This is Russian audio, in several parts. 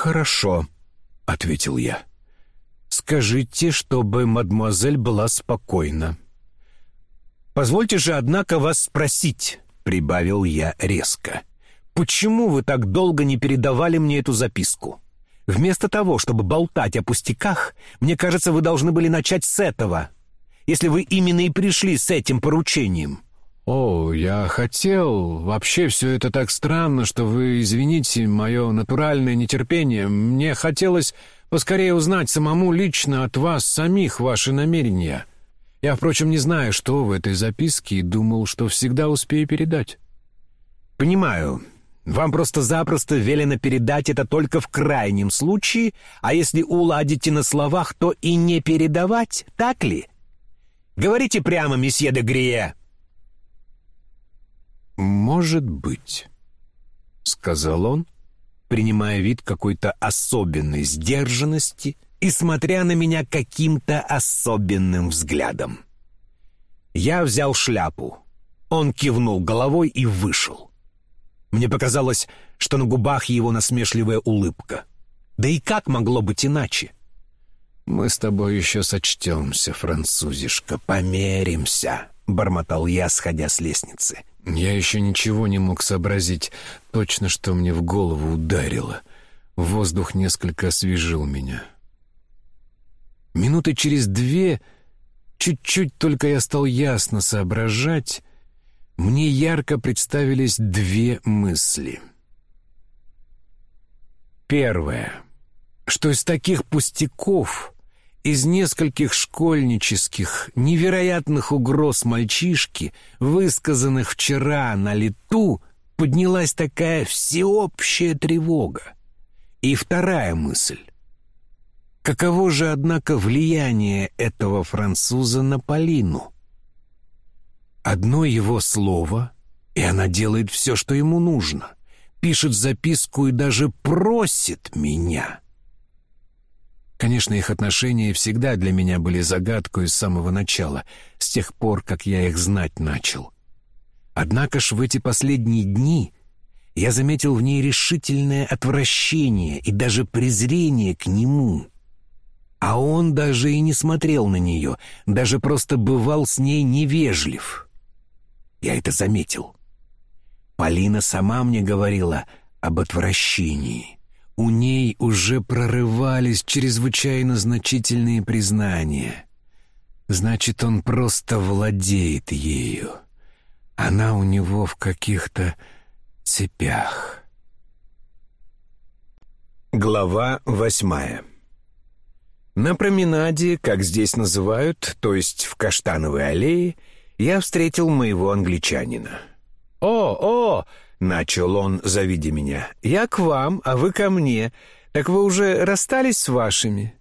«Хорошо», — ответил я. «Скажите, чтобы мадемуазель была спокойна». «Позвольте же, однако, вас спросить», — прибавил я резко. «Почему вы так долго не передавали мне эту записку? Вместо того, чтобы болтать о пустяках, мне кажется, вы должны были начать с этого, если вы именно и пришли с этим поручением». «О, я хотел. Вообще все это так странно, что вы извините мое натуральное нетерпение. Мне хотелось поскорее узнать самому лично от вас самих ваши намерения. Я, впрочем, не знаю, что в этой записке, и думал, что всегда успею передать». «Понимаю. Вам просто-запросто велено передать это только в крайнем случае, а если уладите на словах, то и не передавать, так ли? Говорите прямо, месье де Грие». «Может быть», — сказал он, принимая вид какой-то особенной сдержанности и смотря на меня каким-то особенным взглядом. Я взял шляпу. Он кивнул головой и вышел. Мне показалось, что на губах его насмешливая улыбка. Да и как могло быть иначе? «Мы с тобой еще сочтемся, французишка, померимся», — бормотал я, сходя с лестницы. Я еще ничего не мог сообразить, точно что мне в голову ударило. Воздух несколько освежил меня. Минуты через две, чуть-чуть только я стал ясно соображать, мне ярко представились две мысли. Первое, что из таких пустяков из нескольких школьнических, невероятных угроз мальчишки, высказанных вчера на лету, поднялась такая всеобщая тревога. И вторая мысль. Каково же, однако, влияние этого француза на Полину? Одно его слово, и она делает все, что ему нужно. Пишет записку и даже просит меня — Конечно, их отношения всегда для меня были загадкой с самого начала, с тех пор, как я их знать начал. Однако ж в эти последние дни я заметил в ней решительное отвращение и даже презрение к нему. А он даже и не смотрел на нее, даже просто бывал с ней невежлив. Я это заметил. Полина сама мне говорила об отвращении у ней уже прорывались чрезвычайно значительные признания. Значит, он просто владеет ею. Она у него в каких-то цепях. Глава восьмая На променаде, как здесь называют, то есть в Каштановой аллее, я встретил моего англичанина. «О, о!» Начал он, завидя меня. «Я к вам, а вы ко мне. Так вы уже расстались с вашими?»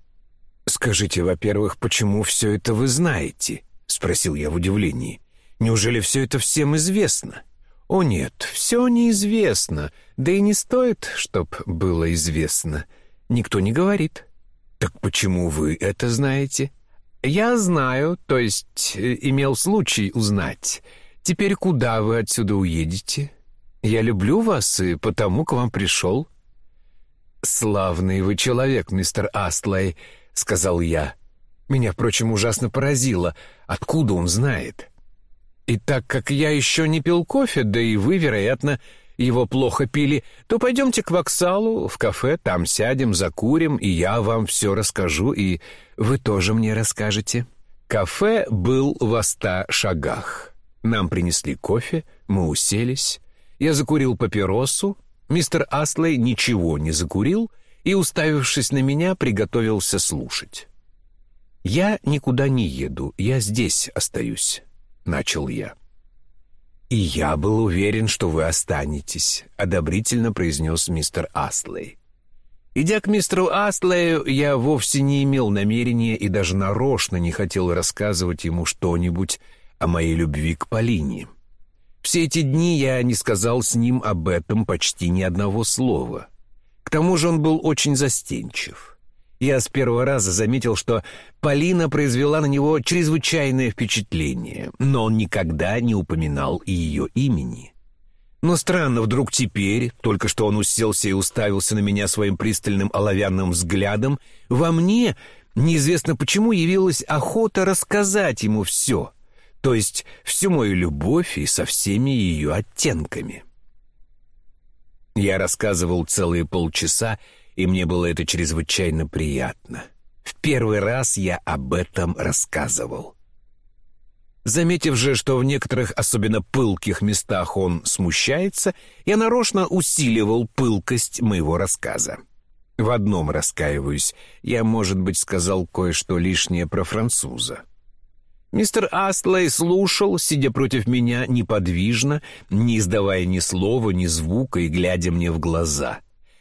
«Скажите, во-первых, почему все это вы знаете?» — спросил я в удивлении. «Неужели все это всем известно?» «О нет, все неизвестно, да и не стоит, чтоб было известно. Никто не говорит». «Так почему вы это знаете?» «Я знаю, то есть э, имел случай узнать. Теперь куда вы отсюда уедете?» Я люблю вас и потому к вам пришел». «Славный вы человек, мистер Астлей», — сказал я. Меня, впрочем, ужасно поразило, откуда он знает. И так как я еще не пил кофе, да и вы, вероятно, его плохо пили, то пойдемте к воксалу, в кафе, там сядем, закурим, и я вам все расскажу, и вы тоже мне расскажете. Кафе был в ста шагах. Нам принесли кофе, мы уселись. Я закурил папиросу, мистер Аслей ничего не закурил и, уставившись на меня, приготовился слушать. «Я никуда не еду, я здесь остаюсь», — начал я. «И я был уверен, что вы останетесь», — одобрительно произнес мистер Аслей. Идя к мистеру Астлею, я вовсе не имел намерения и даже нарочно не хотел рассказывать ему что-нибудь о моей любви к Полине. Все эти дни я не сказал с ним об этом почти ни одного слова. К тому же он был очень застенчив. Я с первого раза заметил, что Полина произвела на него чрезвычайное впечатление, но он никогда не упоминал ее имени. Но странно, вдруг теперь, только что он уселся и уставился на меня своим пристальным оловянным взглядом, во мне, неизвестно почему, явилась охота рассказать ему все, то есть всю мою любовь и со всеми ее оттенками. Я рассказывал целые полчаса, и мне было это чрезвычайно приятно. В первый раз я об этом рассказывал. Заметив же, что в некоторых особенно пылких местах он смущается, я нарочно усиливал пылкость моего рассказа. В одном раскаиваюсь. Я, может быть, сказал кое-что лишнее про француза. Мистер Астлей слушал, сидя против меня неподвижно, не издавая ни слова, ни звука и глядя мне в глаза.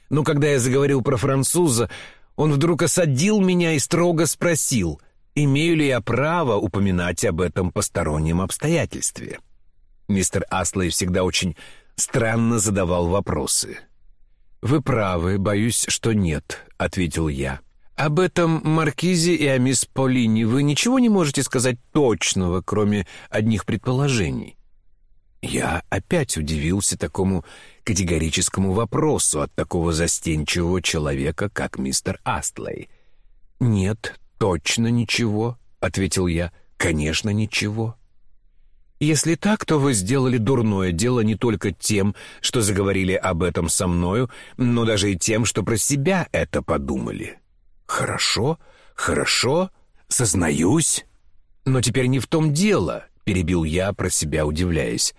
Но когда я заговорил про француза, он вдруг осадил меня и строго спросил — имею ли я право упоминать об этом постороннем обстоятельстве. Мистер Аслей всегда очень странно задавал вопросы. «Вы правы, боюсь, что нет», — ответил я. «Об этом Маркизе и о мисс Полине вы ничего не можете сказать точного, кроме одних предположений?» Я опять удивился такому категорическому вопросу от такого застенчивого человека, как мистер Астлей. «Нет, «Точно ничего», — ответил я. «Конечно, ничего». «Если так, то вы сделали дурное дело не только тем, что заговорили об этом со мною, но даже и тем, что про себя это подумали». «Хорошо, хорошо, сознаюсь». «Но теперь не в том дело», — перебил я, про себя удивляясь.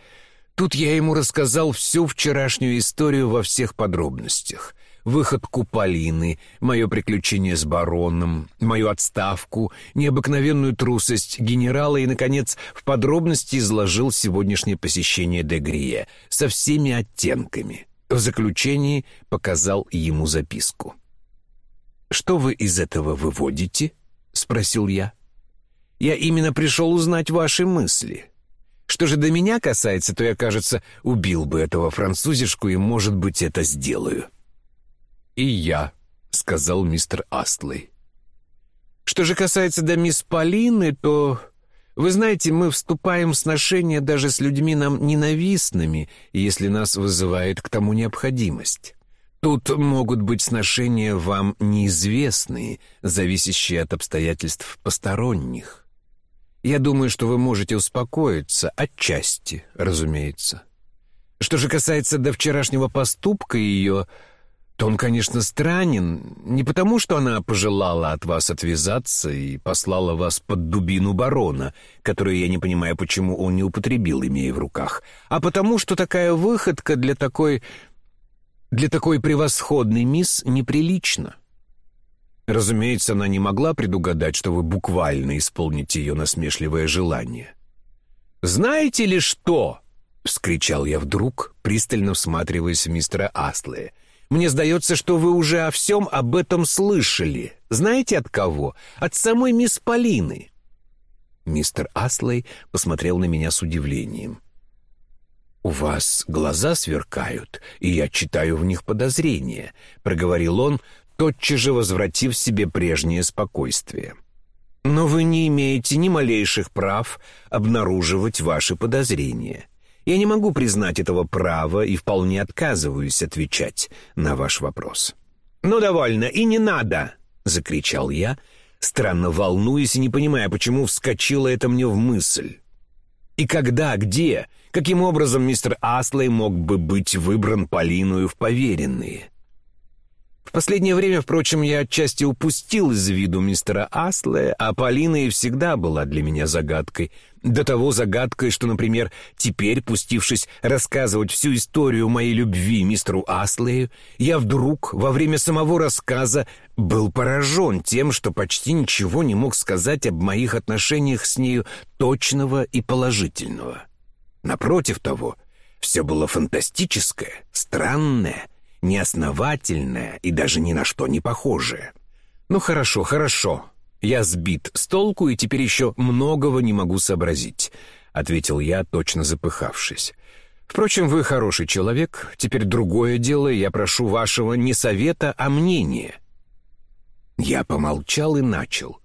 Тут я ему рассказал всю вчерашнюю историю во всех подробностях выходку Полины, мое приключение с бароном, мою отставку, необыкновенную трусость генерала и, наконец, в подробности изложил сегодняшнее посещение Дегрие со всеми оттенками. В заключении показал ему записку. «Что вы из этого выводите?» — спросил я. «Я именно пришел узнать ваши мысли». Что же до меня касается, то я, кажется, убил бы этого французишку и, может быть, это сделаю и я», — сказал мистер Астлey. «Что же касается до мисс Полины, то, вы знаете, мы вступаем в сношения даже с людьми нам ненавистными, если нас вызывает к тому необходимость». Тут могут быть сношения вам неизвестные, зависящие от обстоятельств посторонних. Я думаю, что вы можете успокоиться, отчасти, разумеется. Что же касается до вчерашнего поступка ее, то он, конечно, странен, не потому, что она пожелала от вас отвязаться и послала вас под дубину барона, которую я не понимаю, почему он не употребил, имея в руках, а потому, что такая выходка для такой... для такой превосходной мисс неприлична. Разумеется, она не могла предугадать, что вы буквально исполните ее насмешливое желание. «Знаете ли что?» — вскричал я вдруг, пристально всматриваясь в мистера Астлея — мне сдается, что вы уже о всем об этом слышали. Знаете от кого? От самой мисс Полины». Мистер Аслей посмотрел на меня с удивлением. «У вас глаза сверкают, и я читаю в них подозрения», — проговорил он, тотчас же возвратив себе прежнее спокойствие. «Но вы не имеете ни малейших прав обнаруживать ваши подозрения. Я не могу признать этого права и вполне отказываюсь отвечать на ваш вопрос». «Ну, довольно, и не надо!» — закричал я, странно волнуясь и не понимая, почему вскочила это мне в мысль. «И когда, где, каким образом мистер Аслей мог бы быть выбран Полиною в поверенные?» В последнее время, впрочем, я отчасти упустил из виду мистера Аслея, а Полина и всегда была для меня загадкой. До того загадкой, что, например, теперь, пустившись рассказывать всю историю моей любви мистеру Аслею, я вдруг во время самого рассказа был поражен тем, что почти ничего не мог сказать об моих отношениях с нею точного и положительного. Напротив того, все было фантастическое, странное — неосновательное и даже ни на что не похожее. Ну хорошо, хорошо. Я сбит с толку и теперь еще многого не могу сообразить, ответил я, точно запыхавшись. Впрочем, вы хороший человек. Теперь другое дело, я прошу вашего не совета, а мнения. Я помолчал и начал.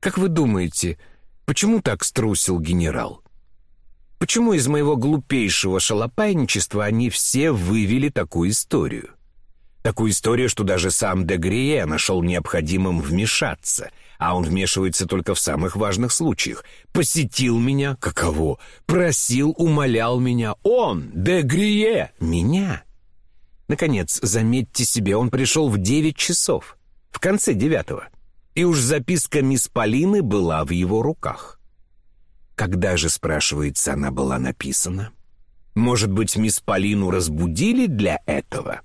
Как вы думаете, почему так струсил генерал? Почему из моего глупейшего шалопайничества они все вывели такую историю? Такую историю, что даже сам Дегрие нашел необходимым вмешаться, а он вмешивается только в самых важных случаях. Посетил меня, каково, просил, умолял меня. Он, Дегрие, меня. Наконец, заметьте себе, он пришел в девять часов, в конце девятого. И уж записка мисс Полины была в его руках. Когда же, спрашивается, она была написана? Может быть, мисс Полину разбудили для этого?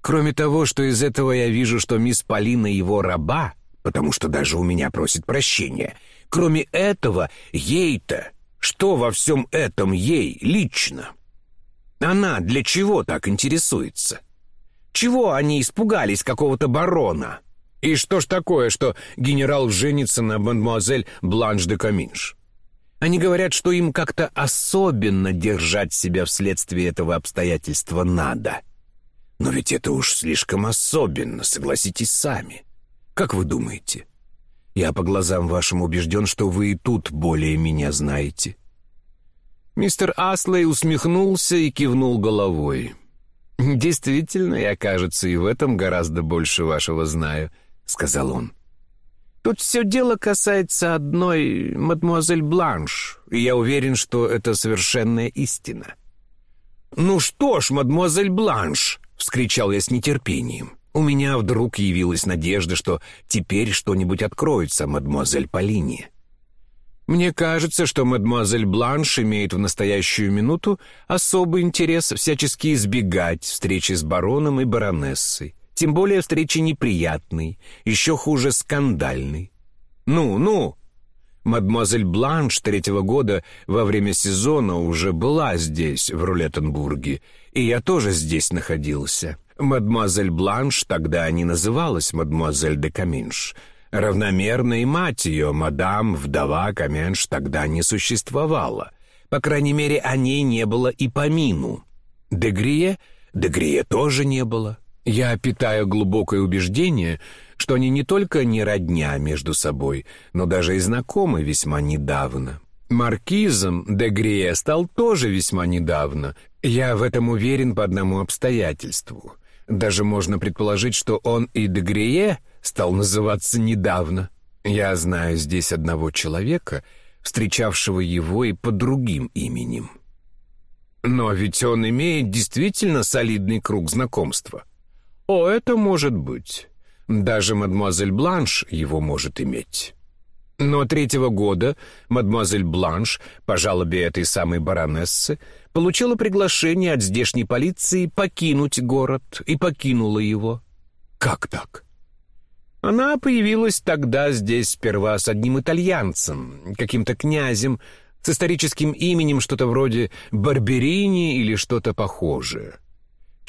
Кроме того, что из этого я вижу, что мисс Полина его раба, потому что даже у меня просит прощения. Кроме этого, ей-то, что во всем этом ей лично? Она для чего так интересуется? Чего они испугались какого-то барона? И что ж такое, что генерал женится на мадемуазель Бланш де Каминш? Они говорят, что им как-то особенно держать себя вследствие этого обстоятельства надо. Но ведь это уж слишком особенно, согласитесь сами. Как вы думаете? Я по глазам вашим убежден, что вы и тут более меня знаете. Мистер Аслей усмехнулся и кивнул головой. «Действительно, я, кажется, и в этом гораздо больше вашего знаю», — сказал он. Тут все дело касается одной мадемуазель Бланш, и я уверен, что это совершенная истина». «Ну что ж, мадемуазель Бланш!» — вскричал я с нетерпением. У меня вдруг явилась надежда, что теперь что-нибудь откроется мадемуазель Полине. Мне кажется, что мадемуазель Бланш имеет в настоящую минуту особый интерес всячески избегать встречи с бароном и баронессой. Тем более встречи неприятной, еще хуже скандальной. Ну, ну, мадемуазель Бланш третьего года во время сезона уже была здесь, в Рулеттенбурге, и я тоже здесь находился. Мадемуазель Бланш тогда не называлась мадемуазель де Каминш. Равномерной мать ее, мадам, вдова Каменш, тогда не существовала. По крайней мере, о ней не было и помину. Дегрие? Дегрие тоже не было. Я питаю глубокое убеждение, что они не только не родня между собой, но даже и знакомы весьма недавно. Маркизом де Грие стал тоже весьма недавно. Я в этом уверен по одному обстоятельству. Даже можно предположить, что он и де Грие стал называться недавно. Я знаю здесь одного человека, встречавшего его и под другим именем. Но ведь он имеет действительно солидный круг знакомства. О, это может быть. Даже мадемуазель Бланш его может иметь. Но третьего года мадемуазель Бланш, по жалобе этой самой баронессы, получила приглашение от здешней полиции покинуть город и покинула его. Как так? Она появилась тогда здесь сперва с одним итальянцем, каким-то князем, с историческим именем что-то вроде Барберини или что-то похожее.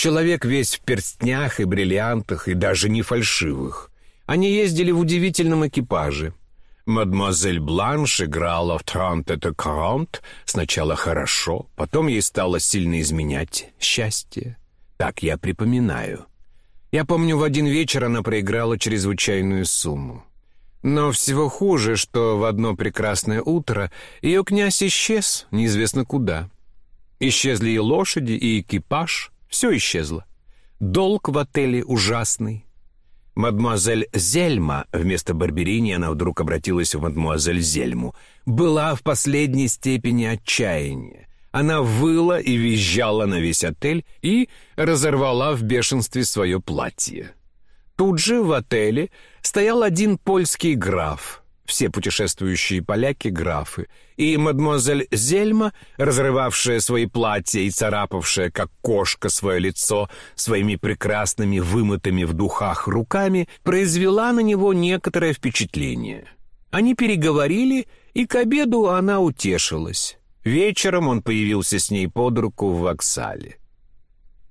Человек весь в перстнях и бриллиантах, и даже не фальшивых. Они ездили в удивительном экипаже. Мадемуазель Бланш играла в «Трант это Карант» сначала хорошо, потом ей стало сильно изменять счастье. Так я припоминаю. Я помню, в один вечер она проиграла чрезвычайную сумму. Но всего хуже, что в одно прекрасное утро ее князь исчез, неизвестно куда. Исчезли и лошади, и экипаж, все исчезло. Долг в отеле ужасный. Мадемуазель Зельма, вместо Барберини она вдруг обратилась в мадемуазель Зельму, была в последней степени отчаяния. Она выла и визжала на весь отель и разорвала в бешенстве свое платье. Тут же в отеле стоял один польский граф — все путешествующие поляки — графы, и мадемуазель Зельма, разрывавшая свои платья и царапавшая, как кошка, свое лицо своими прекрасными вымытыми в духах руками, произвела на него некоторое впечатление. Они переговорили, и к обеду она утешилась. Вечером он появился с ней под руку в воксале.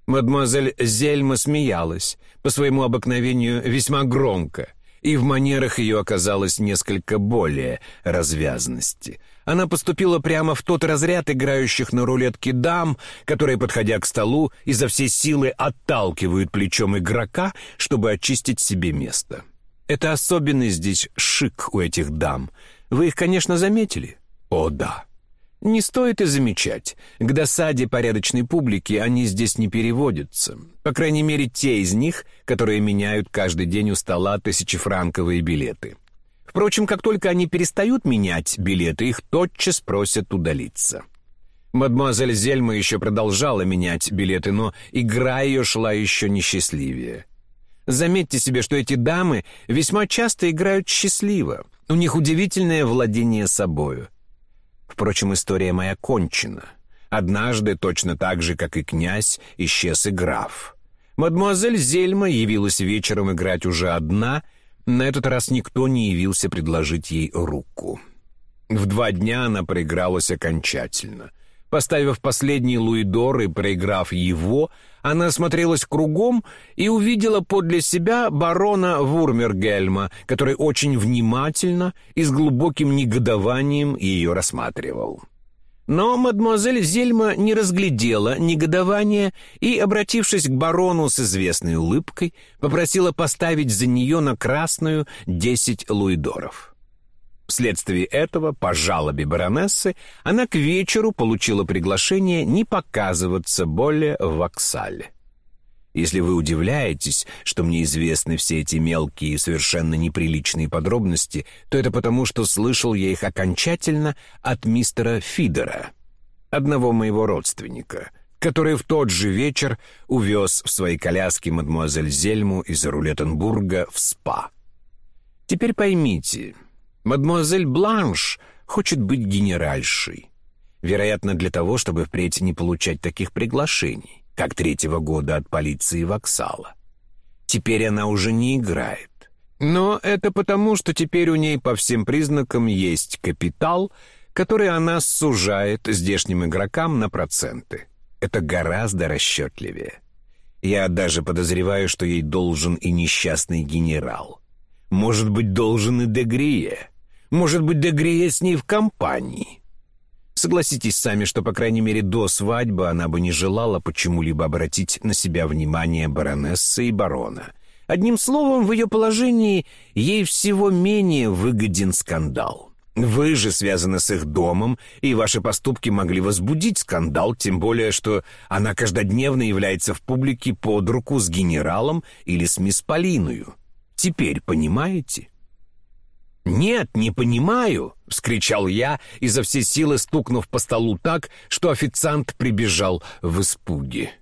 Мадемуазель Зельма смеялась, по своему обыкновению весьма громко — и в манерах ее оказалось несколько более развязности. Она поступила прямо в тот разряд играющих на рулетке дам, которые, подходя к столу, изо всей силы отталкивают плечом игрока, чтобы очистить себе место. Это особенный здесь шик у этих дам. Вы их, конечно, заметили? О, да. Не стоит и замечать. К досаде порядочной публики они здесь не переводятся. По крайней мере, те из них, которые меняют каждый день у стола тысячефранковые билеты. Впрочем, как только они перестают менять билеты, их тотчас просят удалиться. Мадемуазель Зельма еще продолжала менять билеты, но игра ее шла еще несчастливее. Заметьте себе, что эти дамы весьма часто играют счастливо. У них удивительное владение собою. Впрочем, история моя кончена. Однажды, точно так же, как и князь, исчез и граф. Мадемуазель Зельма явилась вечером играть уже одна — на этот раз никто не явился предложить ей руку. В два дня она проигралась окончательно. Поставив последний луидор и проиграв его, она осмотрелась кругом и увидела подле себя барона Вурмергельма, который очень внимательно и с глубоким негодованием ее рассматривал. Но мадемуазель Зельма не разглядела негодования и, обратившись к барону с известной улыбкой, попросила поставить за нее на красную десять луидоров. Вследствие этого, по жалобе баронессы, она к вечеру получила приглашение не показываться более в Воксале. Если вы удивляетесь, что мне известны все эти мелкие и совершенно неприличные подробности, то это потому, что слышал я их окончательно от мистера Фидера, одного моего родственника, который в тот же вечер увез в своей коляске мадемуазель Зельму из Рулеттенбурга в СПА. Теперь поймите, мадемуазель Бланш хочет быть генеральшей. Вероятно, для того, чтобы впредь не получать таких приглашений как третьего года от полиции Воксала. Теперь она уже не играет. Но это потому, что теперь у ней по всем признакам есть капитал, который она сужает здешним игрокам на проценты. Это гораздо расчетливее. Я даже подозреваю, что ей должен и несчастный генерал. Может быть, должен и Дегрие. Может быть, Дегрие с ней в компании. Согласитесь сами, что, по крайней мере, до свадьбы она бы не желала почему-либо обратить на себя внимание баронессы и барона. Одним словом, в ее положении ей всего менее выгоден скандал. Вы же связаны с их домом, и ваши поступки могли возбудить скандал, тем более, что она каждодневно является в публике под руку с генералом или с мисс Полиною. Теперь понимаете? «Нет, не понимаю!» — вскричал я, изо всей силы стукнув по столу так, что официант прибежал в испуге.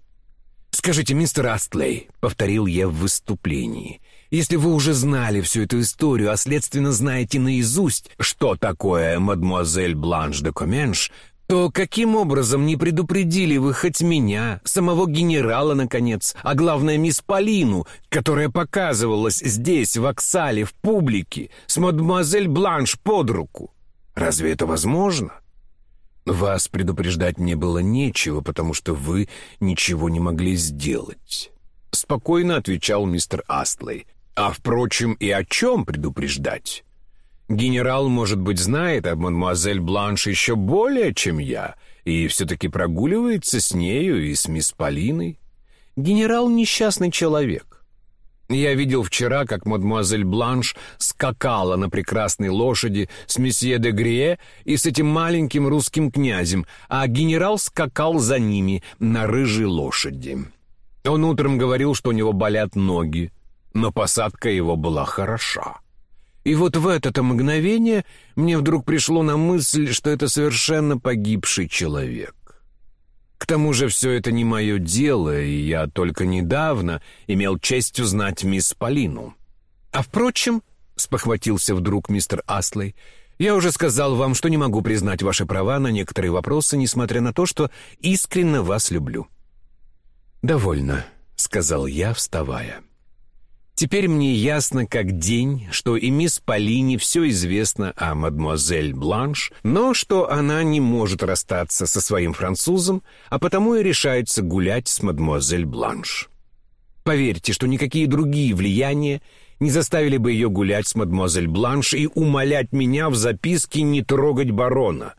«Скажите, мистер Астлей», — повторил я в выступлении, «если вы уже знали всю эту историю, а следственно знаете наизусть, что такое мадмуазель Бланш де Коменш, то каким образом не предупредили вы хоть меня, самого генерала, наконец, а главное, мисс Полину, которая показывалась здесь, в Оксале, в публике, с мадемуазель Бланш под руку? Разве это возможно? Вас предупреждать мне было нечего, потому что вы ничего не могли сделать. Спокойно отвечал мистер Астлей. А, впрочем, и о чем предупреждать? Генерал, может быть, знает об мадемуазель Бланш еще более, чем я, и все-таки прогуливается с нею и с мисс Полиной. Генерал — несчастный человек. Я видел вчера, как мадемуазель Бланш скакала на прекрасной лошади с месье де Грие и с этим маленьким русским князем, а генерал скакал за ними на рыжей лошади. Он утром говорил, что у него болят ноги, но посадка его была хороша. И вот в это мгновение мне вдруг пришло на мысль, что это совершенно погибший человек. К тому же все это не мое дело, и я только недавно имел честь узнать мисс Полину. А впрочем, — спохватился вдруг мистер Аслей, — я уже сказал вам, что не могу признать ваши права на некоторые вопросы, несмотря на то, что искренне вас люблю. «Довольно», — сказал я, вставая. Теперь мне ясно как день, что и мисс Полине все известно о мадемуазель Бланш, но что она не может расстаться со своим французом, а потому и решается гулять с мадемуазель Бланш. Поверьте, что никакие другие влияния не заставили бы ее гулять с мадемуазель Бланш и умолять меня в записке не трогать барона.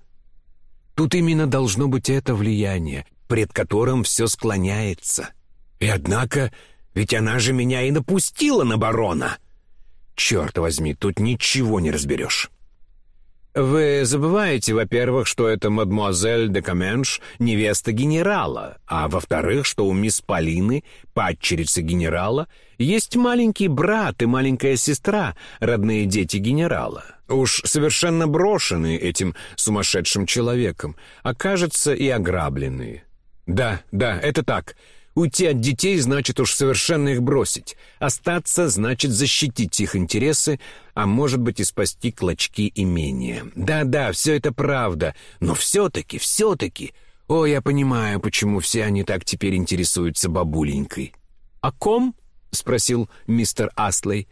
Тут именно должно быть это влияние, пред которым все склоняется. И однако ведь она же меня и напустила на барона. Черт возьми, тут ничего не разберешь. Вы забываете, во-первых, что это мадемуазель де Каменш, невеста генерала, а во-вторых, что у мисс Полины, падчерицы генерала, есть маленький брат и маленькая сестра, родные дети генерала. Уж совершенно брошенные этим сумасшедшим человеком, а кажется и ограбленные. Да, да, это так. Уйти от детей значит уж совершенно их бросить. Остаться значит защитить их интересы, а может быть и спасти клочки имения. Да-да, все это правда, но все-таки, все-таки... О, я понимаю, почему все они так теперь интересуются бабуленькой. «О ком?» — спросил мистер Аслей.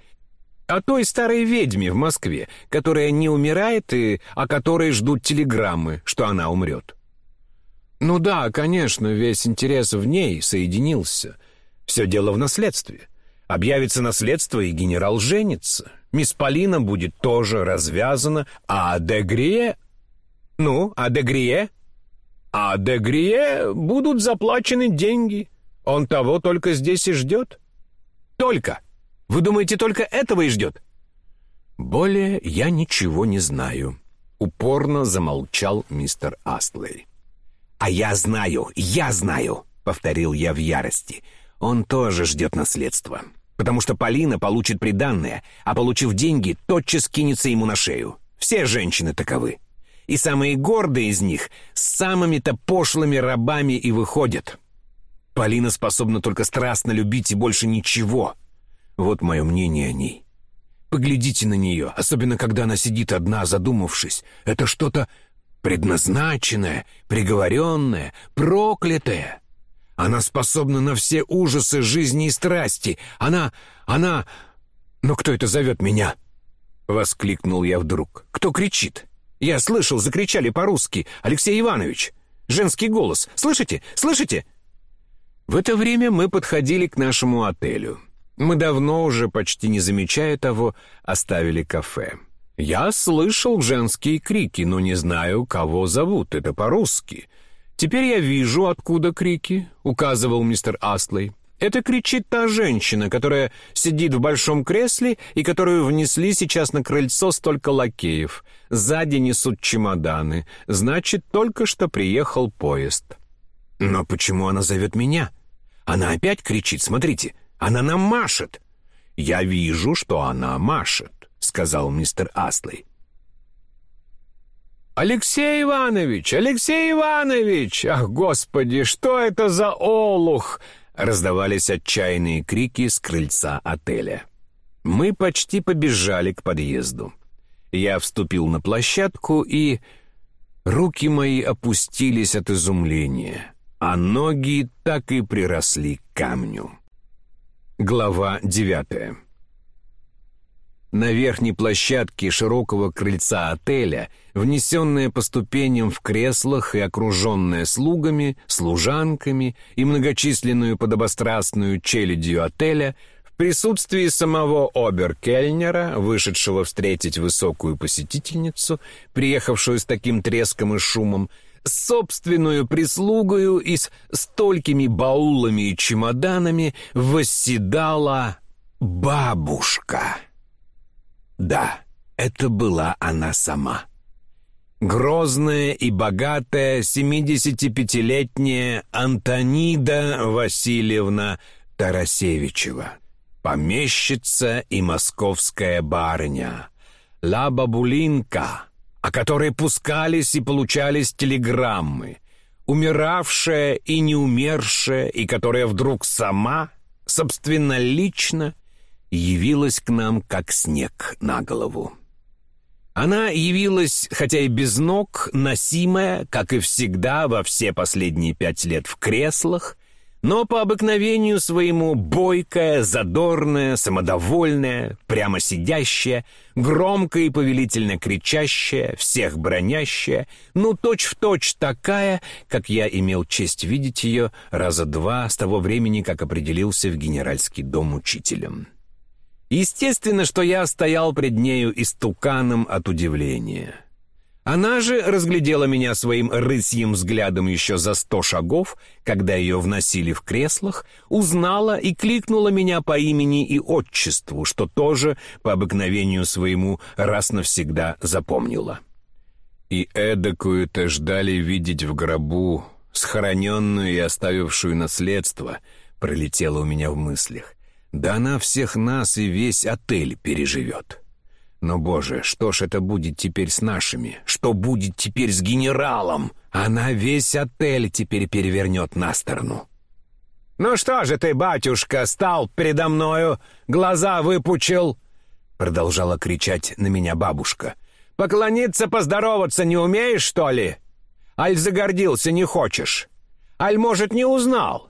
«О той старой ведьме в Москве, которая не умирает и о которой ждут телеграммы, что она умрет». Ну да, конечно, весь интерес в ней соединился. Все дело в наследстве. Объявится наследство, и генерал женится. Мисс Полина будет тоже развязана, а Дегрие... Ну, а Дегрие? А Дегрие будут заплачены деньги. Он того только здесь и ждет. Только. Вы думаете, только этого и ждет? Более я ничего не знаю. Упорно замолчал мистер Астлей. «А я знаю, я знаю!» — повторил я в ярости. «Он тоже ждет наследства. Потому что Полина получит приданное, а получив деньги, тотчас кинется ему на шею. Все женщины таковы. И самые гордые из них с самыми-то пошлыми рабами и выходят. Полина способна только страстно любить и больше ничего. Вот мое мнение о ней. Поглядите на нее, особенно когда она сидит одна, задумавшись. Это что-то предназначенная, приговоренная, проклятая. Она способна на все ужасы жизни и страсти. Она... она... Но кто это зовет меня?» Воскликнул я вдруг. «Кто кричит?» «Я слышал, закричали по-русски. Алексей Иванович!» Женский голос. Слышите? Слышите?» В это время мы подходили к нашему отелю. Мы давно уже, почти не замечая того, оставили кафе. Я слышал женские крики, но не знаю, кого зовут. Это по-русски. Теперь я вижу, откуда крики, указывал мистер Астлей. Это кричит та женщина, которая сидит в большом кресле и которую внесли сейчас на крыльцо столько лакеев. Сзади несут чемоданы. Значит, только что приехал поезд. Но почему она зовет меня? Она опять кричит, смотрите, она нам машет. Я вижу, что она машет. — сказал мистер Аслey. «Алексей Иванович! Алексей Иванович! Ах, господи, что это за олух!» Раздавались отчаянные крики с крыльца отеля. Мы почти побежали к подъезду. Я вступил на площадку, и руки мои опустились от изумления, а ноги так и приросли к камню. Глава девятая. На верхней площадке широкого крыльца отеля, внесенная по ступеням в креслах и окруженная слугами, служанками и многочисленную подобострастную челядью отеля, в присутствии самого оберкельнера, вышедшего встретить высокую посетительницу, приехавшую с таким треском и шумом, собственную прислугою и с столькими баулами и чемоданами восседала бабушка. Да, это была она сама. Грозная и богатая 75-летняя Антонида Васильевна Тарасевичева, помещица и московская барыня, ла бабулинка, о которой пускались и получались телеграммы, умиравшая и не умершая, и которая вдруг сама, собственнолично, явилась к нам, как снег на голову. Она явилась, хотя и без ног, носимая, как и всегда во все последние пять лет в креслах, но по обыкновению своему бойкая, задорная, самодовольная, прямо сидящая, громко и повелительно кричащая, всех бронящая, ну точь-в-точь точь такая, как я имел честь видеть ее раза два с того времени, как определился в генеральский дом учителем. Естественно, что я стоял пред нею истуканом от удивления. Она же разглядела меня своим рысьим взглядом еще за сто шагов, когда ее вносили в креслах, узнала и кликнула меня по имени и отчеству, что тоже по обыкновению своему раз навсегда запомнила. И эдакую-то ждали видеть в гробу, схороненную и оставившую наследство, пролетело у меня в мыслях. Да она всех нас и весь отель переживет. Но, боже, что ж это будет теперь с нашими? Что будет теперь с генералом? Она весь отель теперь перевернет на сторону. «Ну что же ты, батюшка, стал передо мною, глаза выпучил?» Продолжала кричать на меня бабушка. «Поклониться, поздороваться не умеешь, что ли? Аль загордился не хочешь? Аль, может, не узнал?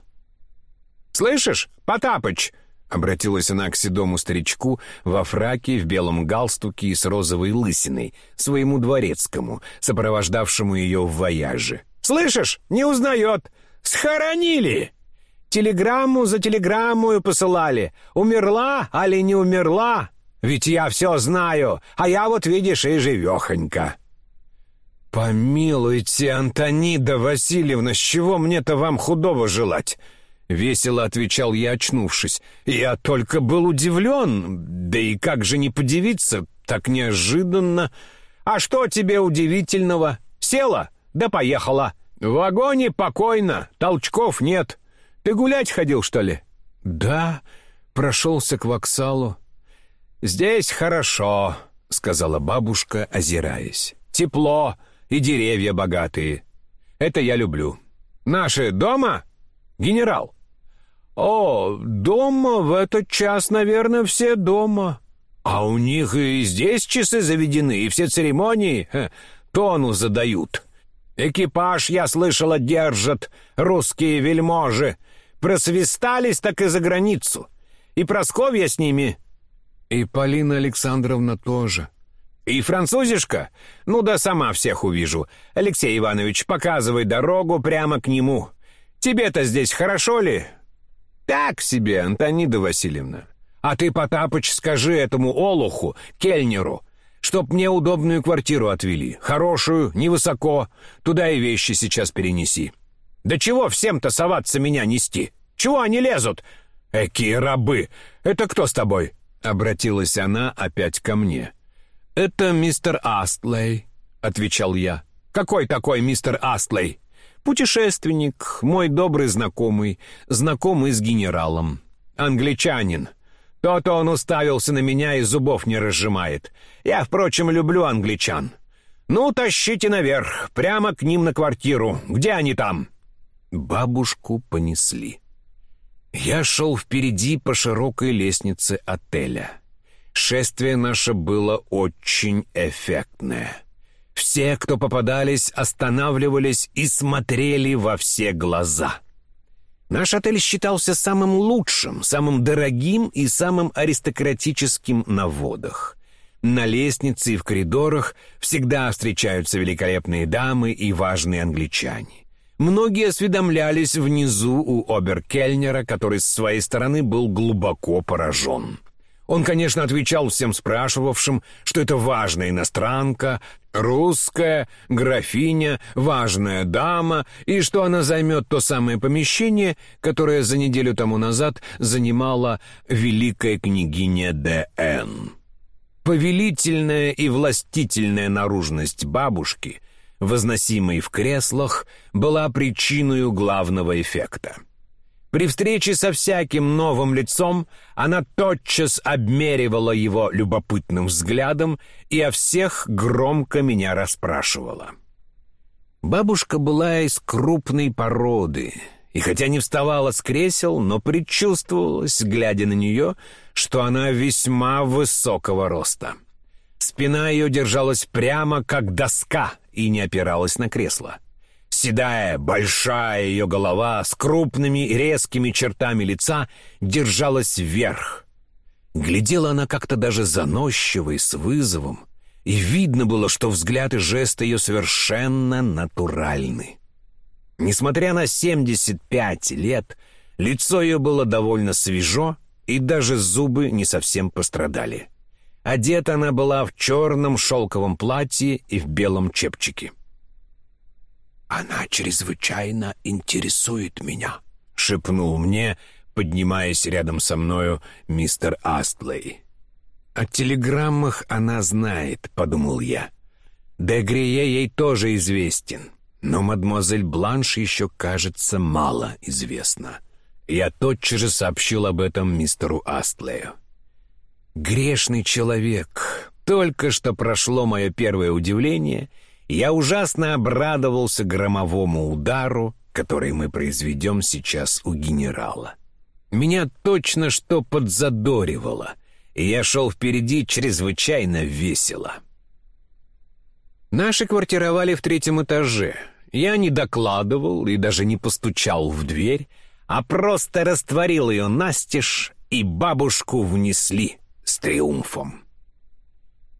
Слышишь, Потапыч, Обратилась она к седому старичку во фраке, в белом галстуке и с розовой лысиной, своему дворецкому, сопровождавшему ее в вояже. «Слышишь, не узнает! Схоронили! Телеграмму за телеграмму посылали. Умерла, али не умерла? Ведь я все знаю, а я вот, видишь, и живехонька». «Помилуйте, Антонида Васильевна, с чего мне-то вам худого желать?» Весело отвечал я, очнувшись. Я только был удивлен. Да и как же не подивиться, так неожиданно. А что тебе удивительного? Села, да поехала. В вагоне покойно, толчков нет. Ты гулять ходил, что ли? Да, прошелся к воксалу. Здесь хорошо, сказала бабушка, озираясь. Тепло и деревья богатые. Это я люблю. Наши дома? Генерал. «О, дома в этот час, наверное, все дома. А у них и здесь часы заведены, и все церемонии хе, тону задают. Экипаж, я слышала, держат русские вельможи. Просвистались так и за границу. И Просковья с ними. И Полина Александровна тоже. И французишка? Ну да сама всех увижу. Алексей Иванович, показывай дорогу прямо к нему. Тебе-то здесь хорошо ли? «Так себе, Антонида Васильевна. А ты, Потапыч, скажи этому олуху, кельнеру, чтоб мне удобную квартиру отвели. Хорошую, невысоко. Туда и вещи сейчас перенеси. Да чего всем-то соваться меня нести? Чего они лезут? Экие рабы! Это кто с тобой?» Обратилась она опять ко мне. «Это мистер Астлей», — отвечал я. «Какой такой мистер Астлей?» Путешественник, мой добрый знакомый, знакомый с генералом. Англичанин. То-то он уставился на меня и зубов не разжимает. Я, впрочем, люблю англичан. Ну, тащите наверх, прямо к ним на квартиру. Где они там?» Бабушку понесли. Я шел впереди по широкой лестнице отеля. Шествие наше было очень эффектное. Все, кто попадались, останавливались и смотрели во все глаза. Наш отель считался самым лучшим, самым дорогим и самым аристократическим на водах. На лестнице и в коридорах всегда встречаются великолепные дамы и важные англичане. Многие осведомлялись внизу у оберкельнера, который с своей стороны был глубоко поражен. Он, конечно, отвечал всем спрашивавшим, что это важная иностранка, русская, графиня, важная дама, и что она займет то самое помещение, которое за неделю тому назад занимала великая княгиня Д.Н. Повелительная и властительная наружность бабушки, возносимой в креслах, была причиной главного эффекта. При встрече со всяким новым лицом она тотчас обмеривала его любопытным взглядом и о всех громко меня расспрашивала. Бабушка была из крупной породы, и хотя не вставала с кресел, но предчувствовалось, глядя на нее, что она весьма высокого роста. Спина ее держалась прямо, как доска, и не опиралась на кресло. Седая, большая ее голова с крупными резкими чертами лица держалась вверх. Глядела она как-то даже заносчиво и с вызовом, и видно было, что взгляд и жесты ее совершенно натуральны. Несмотря на 75 лет, лицо ее было довольно свежо, и даже зубы не совсем пострадали. Одета она была в черном шелковом платье и в белом чепчике. «Она чрезвычайно интересует меня», — шепнул мне, поднимаясь рядом со мною мистер Астлей. «О телеграммах она знает», — подумал я. Дегрие ей тоже известен, но мадемуазель Бланш еще, кажется, мало известна. Я тотчас же сообщил об этом мистеру Астлею. Грешный человек. Только что прошло мое первое удивление, я ужасно обрадовался громовому удару, который мы произведем сейчас у генерала. Меня точно что подзадоривало, и я шел впереди чрезвычайно весело. Наши квартировали в третьем этаже. Я не докладывал и даже не постучал в дверь, а просто растворил ее настежь, и бабушку внесли с триумфом.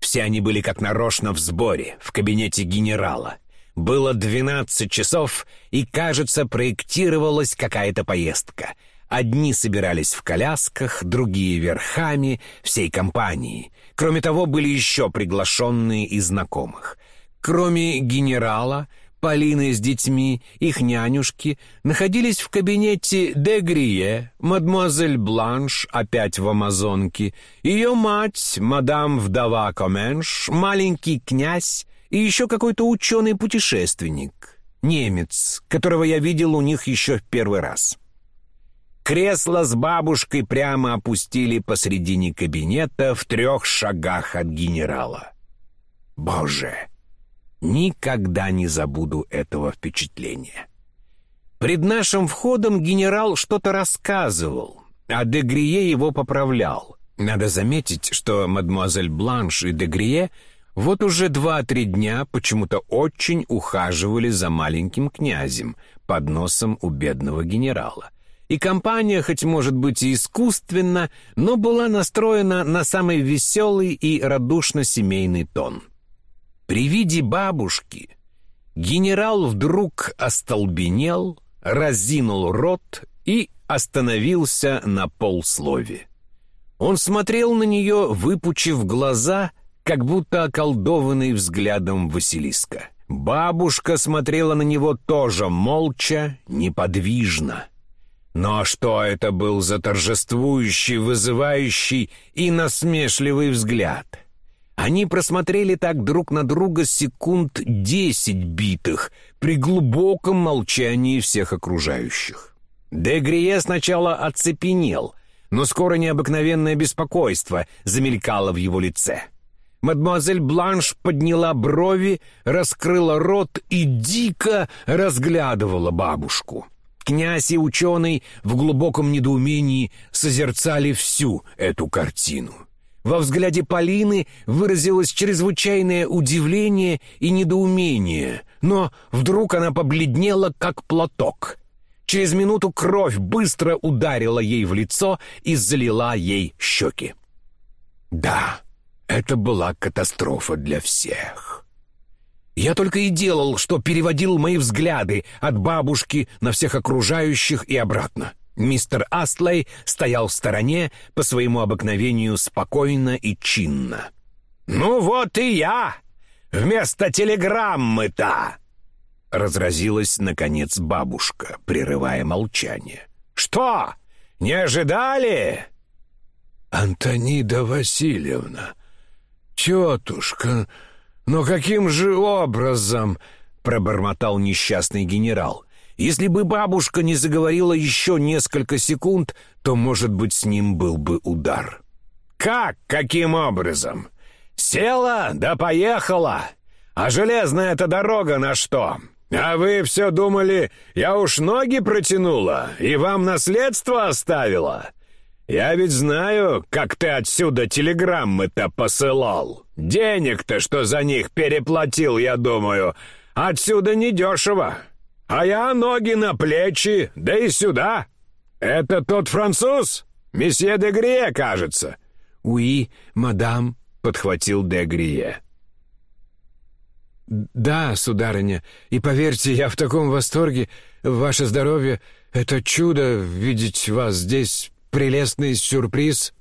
Все они были как нарочно в сборе, в кабинете генерала. Было двенадцать часов, и, кажется, проектировалась какая-то поездка. Одни собирались в колясках, другие верхами, всей компанией. Кроме того, были еще приглашенные из знакомых. Кроме генерала, Полина с детьми, их нянюшки, находились в кабинете Дегрие, мадемуазель Бланш, опять в Амазонке, ее мать, мадам-вдова Коменш, маленький князь и еще какой-то ученый-путешественник, немец, которого я видел у них еще в первый раз. Кресло с бабушкой прямо опустили посредине кабинета в трех шагах от генерала. Боже! Никогда не забуду этого впечатления. Пред нашим входом генерал что-то рассказывал, а Дегрие его поправлял. Надо заметить, что мадемуазель Бланш и Дегрие вот уже два-три дня почему-то очень ухаживали за маленьким князем под носом у бедного генерала. И компания, хоть может быть и искусственно, но была настроена на самый веселый и радушно-семейный тон. При виде бабушки генерал вдруг остолбенел, разинул рот и остановился на полслове. Он смотрел на нее, выпучив глаза, как будто околдованный взглядом Василиска. Бабушка смотрела на него тоже молча, неподвижно. Но что это был за торжествующий, вызывающий и насмешливый взгляд? Они просмотрели так друг на друга секунд десять битых при глубоком молчании всех окружающих. Дегрие сначала оцепенел, но скоро необыкновенное беспокойство замелькало в его лице. Мадемуазель Бланш подняла брови, раскрыла рот и дико разглядывала бабушку. Князь и ученый в глубоком недоумении созерцали всю эту картину. Во взгляде Полины выразилось чрезвычайное удивление и недоумение, но вдруг она побледнела, как платок. Через минуту кровь быстро ударила ей в лицо и залила ей щеки. Да, это была катастрофа для всех. Я только и делал, что переводил мои взгляды от бабушки на всех окружающих и обратно. Мистер Астлей стоял в стороне, по своему обыкновению спокойно и чинно. «Ну вот и я! Вместо телеграммы-то!» Разразилась, наконец, бабушка, прерывая молчание. «Что, не ожидали?» «Антонида Васильевна, тетушка, но каким же образом?» пробормотал несчастный генерал. Если бы бабушка не заговорила еще несколько секунд, то, может быть, с ним был бы удар. «Как? Каким образом? Села, да поехала! А железная эта дорога на что? А вы все думали, я уж ноги протянула и вам наследство оставила? Я ведь знаю, как ты отсюда телеграммы-то посылал. Денег-то, что за них переплатил, я думаю, отсюда недешево а я ноги на плечи, да и сюда. Это тот француз? Месье де Грие, кажется». «Уи, мадам», — подхватил де Грие. «Да, сударыня, и поверьте, я в таком восторге. Ваше здоровье — это чудо, видеть вас здесь, прелестный сюрприз».